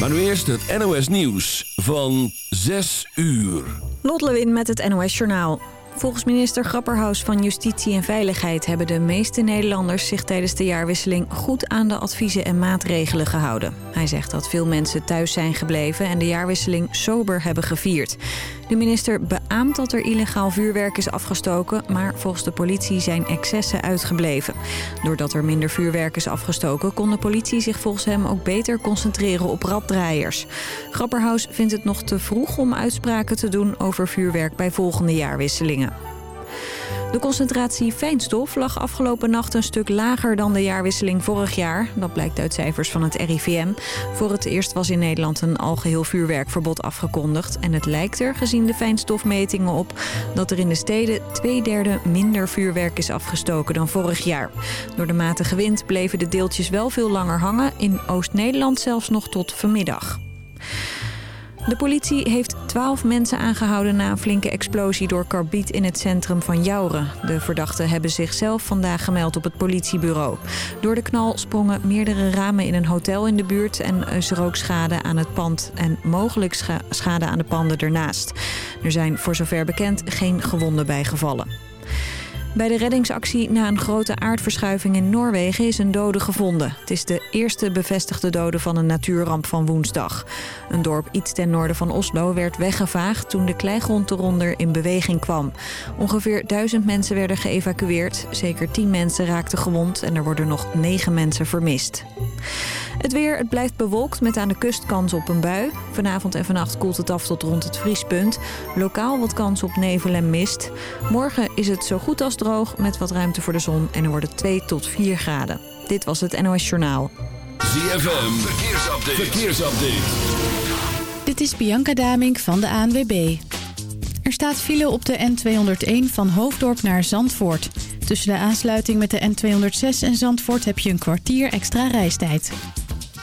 Maar nu eerst het NOS Nieuws van 6 uur. Lot Lewin met het NOS Journaal. Volgens minister Grapperhaus van Justitie en Veiligheid... hebben de meeste Nederlanders zich tijdens de jaarwisseling... goed aan de adviezen en maatregelen gehouden. Hij zegt dat veel mensen thuis zijn gebleven... en de jaarwisseling sober hebben gevierd. De minister beaamt dat er illegaal vuurwerk is afgestoken... maar volgens de politie zijn excessen uitgebleven. Doordat er minder vuurwerk is afgestoken... kon de politie zich volgens hem ook beter concentreren op raddraaiers. Grapperhaus vindt het nog te vroeg om uitspraken te doen... over vuurwerk bij volgende jaarwisselingen. De concentratie fijnstof lag afgelopen nacht een stuk lager dan de jaarwisseling vorig jaar. Dat blijkt uit cijfers van het RIVM. Voor het eerst was in Nederland een algeheel vuurwerkverbod afgekondigd. En het lijkt er, gezien de fijnstofmetingen op, dat er in de steden twee derde minder vuurwerk is afgestoken dan vorig jaar. Door de matige wind bleven de deeltjes wel veel langer hangen. In Oost-Nederland zelfs nog tot vanmiddag. De politie heeft twaalf mensen aangehouden na een flinke explosie door karbiet in het centrum van Jouren. De verdachten hebben zichzelf vandaag gemeld op het politiebureau. Door de knal sprongen meerdere ramen in een hotel in de buurt en is er ook schade aan het pand en mogelijk schade aan de panden ernaast. Er zijn voor zover bekend geen gewonden bijgevallen. Bij de reddingsactie na een grote aardverschuiving in Noorwegen is een dode gevonden. Het is de eerste bevestigde dode van een natuurramp van woensdag. Een dorp iets ten noorden van Oslo werd weggevaagd toen de kleigrond eronder in beweging kwam. Ongeveer duizend mensen werden geëvacueerd. Zeker tien mensen raakten gewond en er worden nog negen mensen vermist. Het weer, het blijft bewolkt met aan de kust kans op een bui. Vanavond en vannacht koelt het af tot rond het vriespunt. Lokaal wat kans op nevel en mist. Morgen is het zo goed als droog met wat ruimte voor de zon en er worden 2 tot 4 graden. Dit was het NOS Journaal. ZFM, verkeersupdate. verkeersupdate. Dit is Bianca Damink van de ANWB. Er staat file op de N201 van Hoofddorp naar Zandvoort. Tussen de aansluiting met de N206 en Zandvoort heb je een kwartier extra reistijd.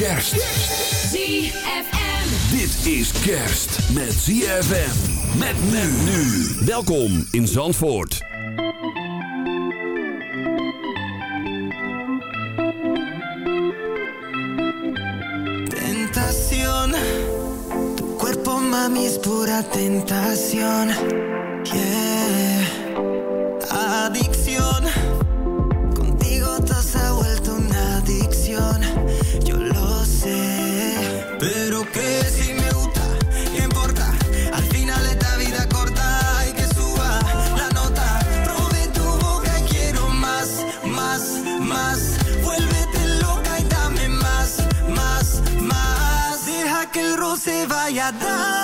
Kerst. ZFM. Dit is kerst met ZFM. Met men nu. Welkom in Zandvoort. Tentación, tu cuerpo mami es pura tentación. 的。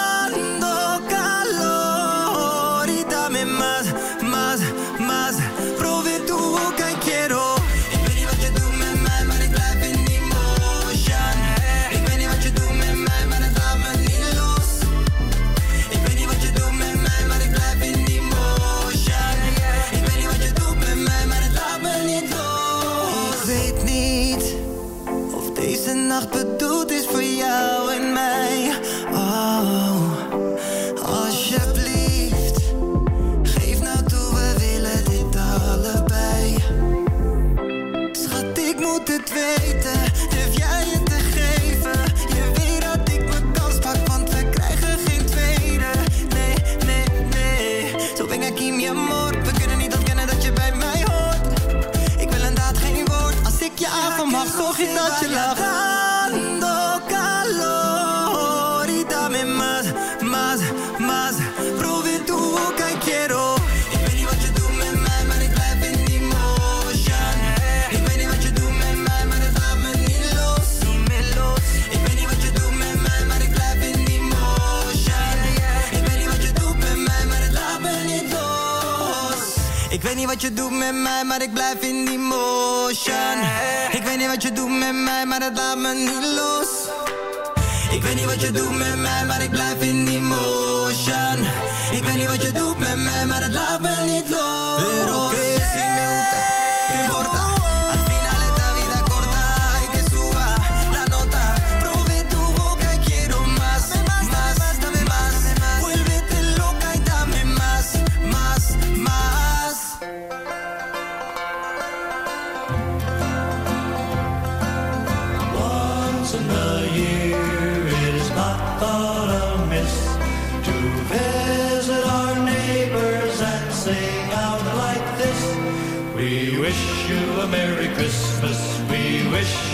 dame más, más, más. Probeer tu boca y quiero. Ik weet niet wat je doet met mij, maar ik blijf in die motion. Ik weet niet wat je doet met mij, maar het laat me niet los. Ik weet niet wat je doet met mij, maar ik blijf in die motion. Ik weet niet wat je doet met mij, maar het laat me niet los. Ik weet niet wat je doet met mij, maar ik blijf in die motion. Ik weet niet wat je doet met mij, maar het laat me niet los. Ik weet niet wat je doet met mij, maar ik blijf in emotion Ik weet niet wat je doet met mij, maar het laat me niet los.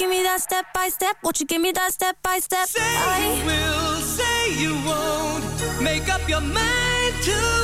you give me that step by step? Won't you give me that step by step? Say I... you will, say you won't. Make up your mind to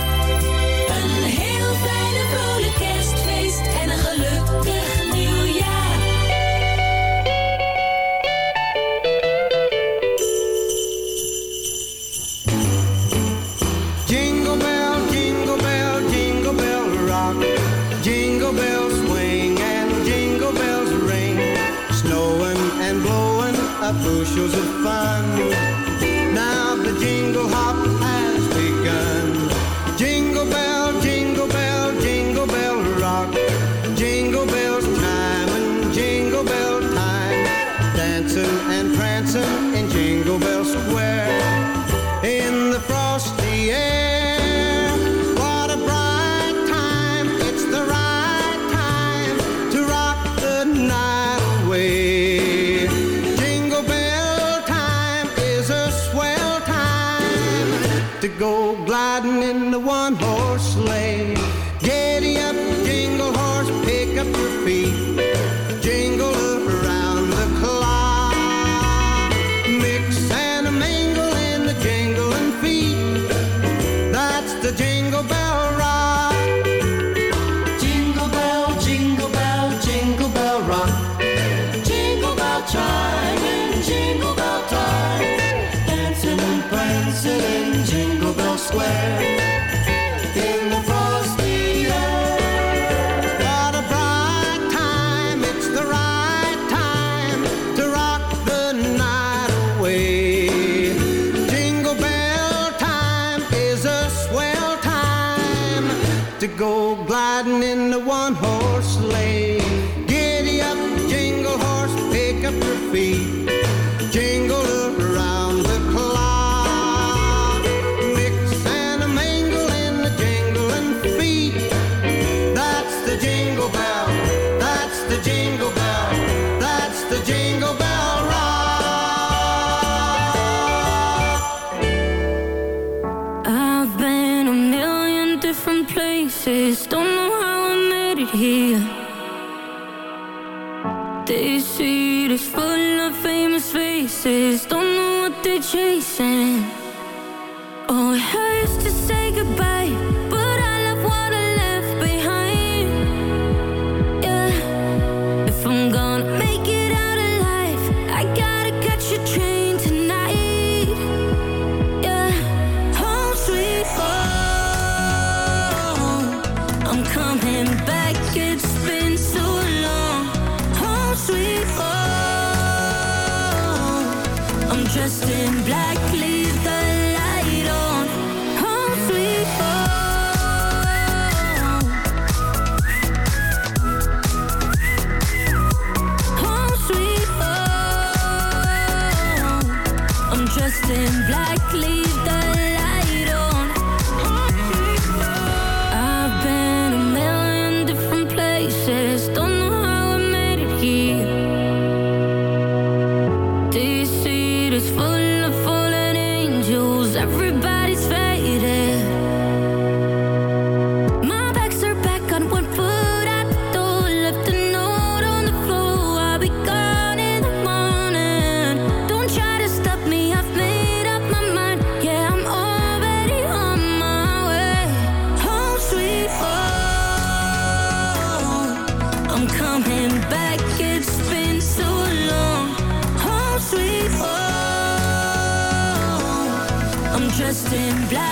Faces. Dressed in black.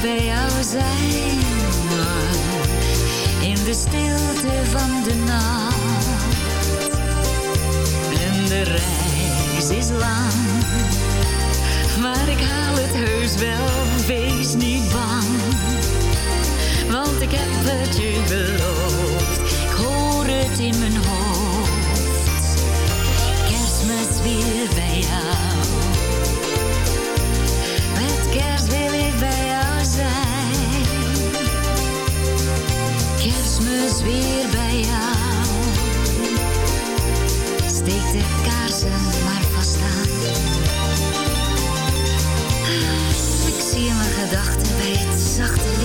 bij jou zijn. In de stilte van de nacht. En de reis is lang. Maar ik haal het heus wel, wees niet bang. Want ik heb het je beloofd. Ik hoor het in mijn hoofd. Kerstmis weer bij jou. Kerstmis weer bij jou. Steek de kaarsen maar vast aan. Ik zie mijn gedachten bij het zachte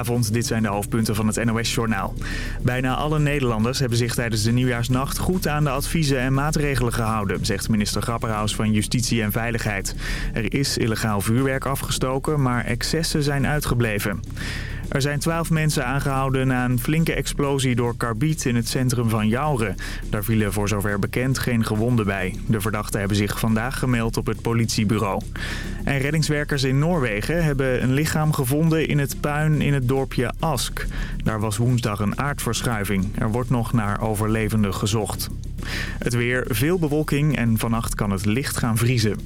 Goedenavond, dit zijn de hoofdpunten van het NOS-journaal. Bijna alle Nederlanders hebben zich tijdens de nieuwjaarsnacht goed aan de adviezen en maatregelen gehouden, zegt minister Grapperhaus van Justitie en Veiligheid. Er is illegaal vuurwerk afgestoken, maar excessen zijn uitgebleven. Er zijn twaalf mensen aangehouden na een flinke explosie door karbiet in het centrum van Jouren. Daar vielen voor zover bekend geen gewonden bij. De verdachten hebben zich vandaag gemeld op het politiebureau. En reddingswerkers in Noorwegen hebben een lichaam gevonden in het puin in het dorpje Ask. Daar was woensdag een aardverschuiving. Er wordt nog naar overlevenden gezocht. Het weer, veel bewolking en vannacht kan het licht gaan vriezen.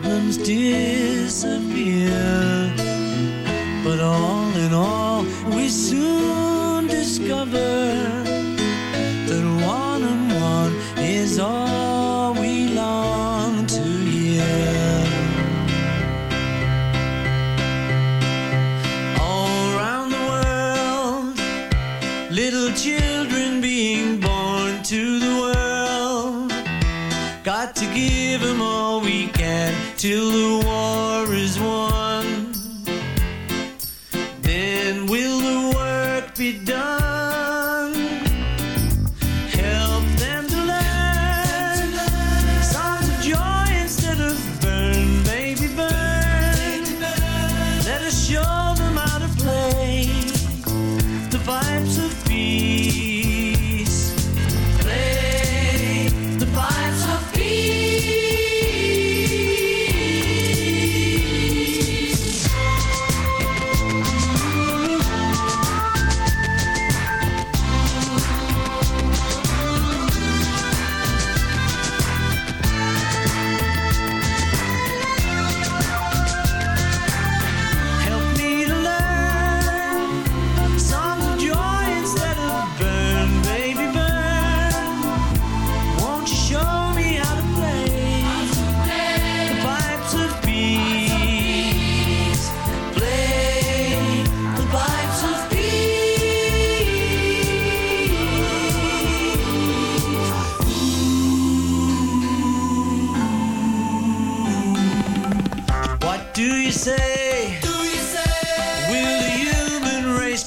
problems disappear. But all in all, we soon discover that one on one is all.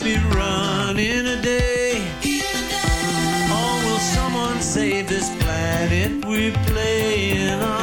be run in a day. Or will someone save this planet we play in?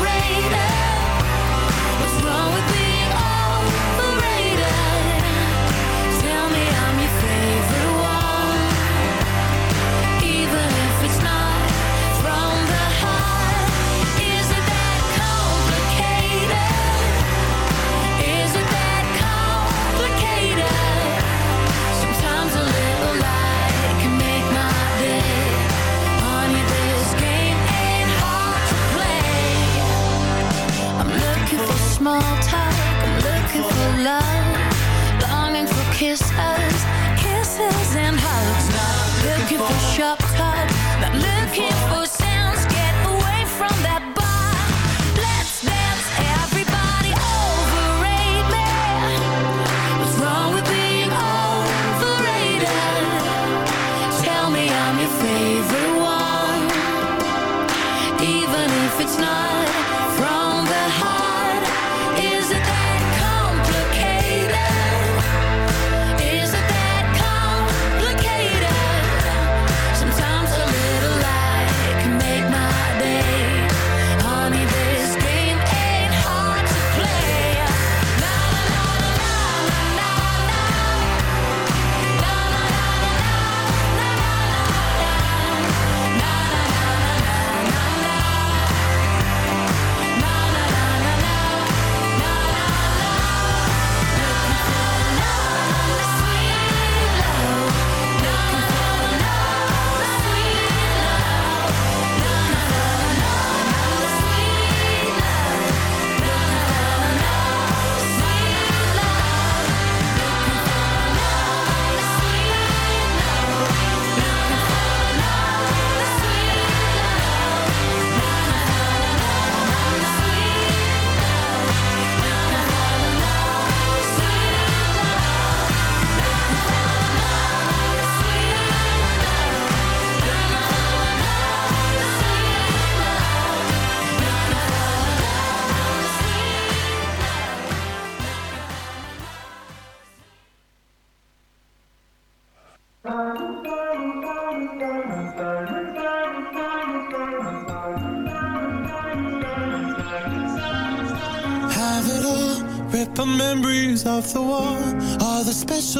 small talk. I'm looking for love, longing for kisses, kisses and hugs. Not looking for shop talk, not looking for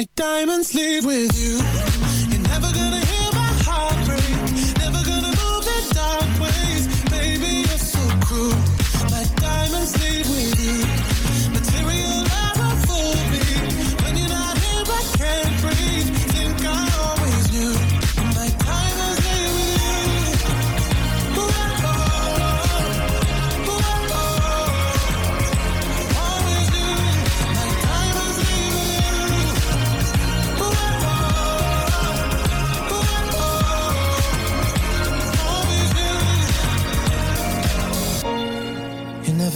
My diamonds leave with you.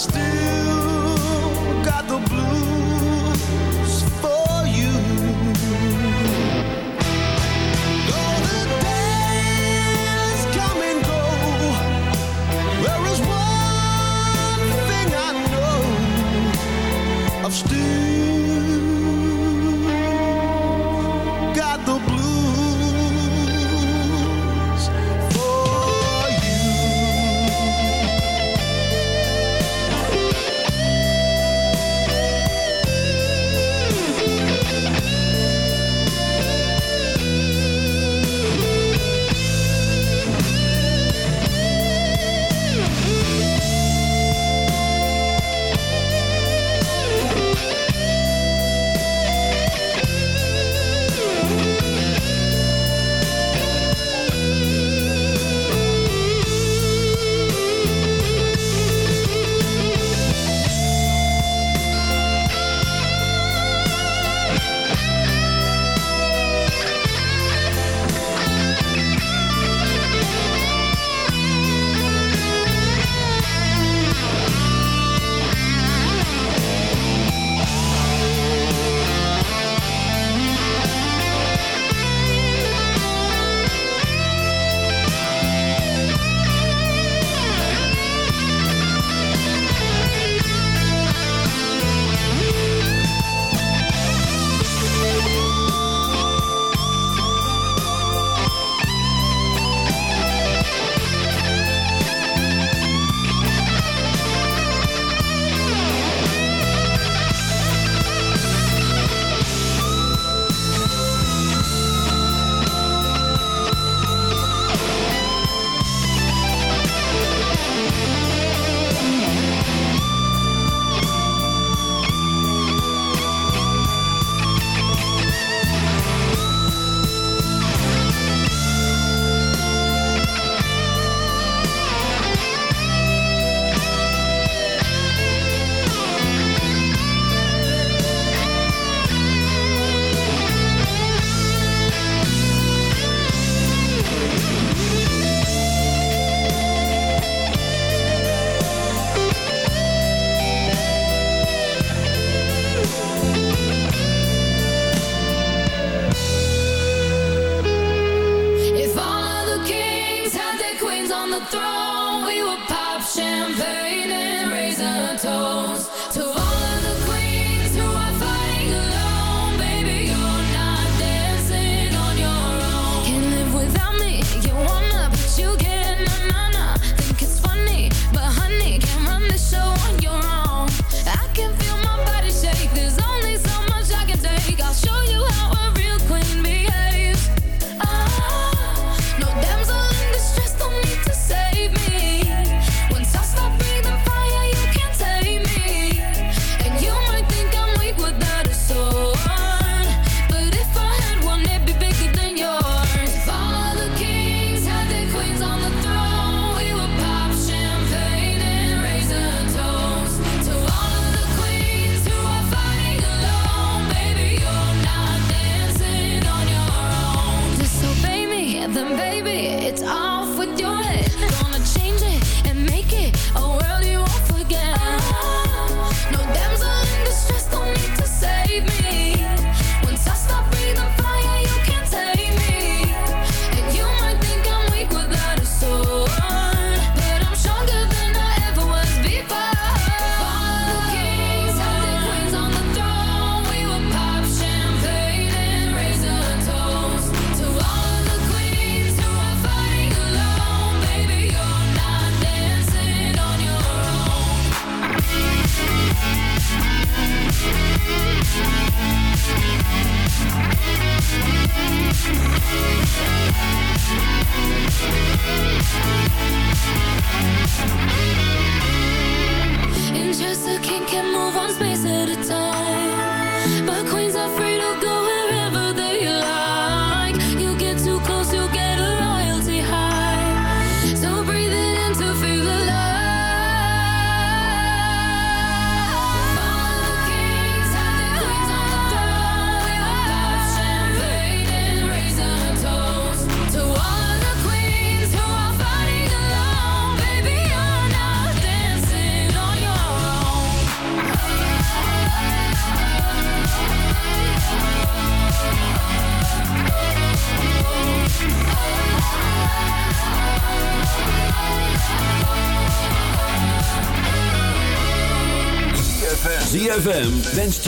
still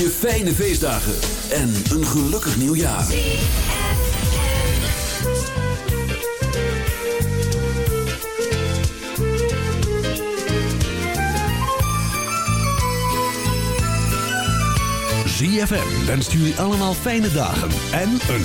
je fijne feestdagen en een gelukkig nieuwjaar. ZFM wenst jullie allemaal fijne dagen en een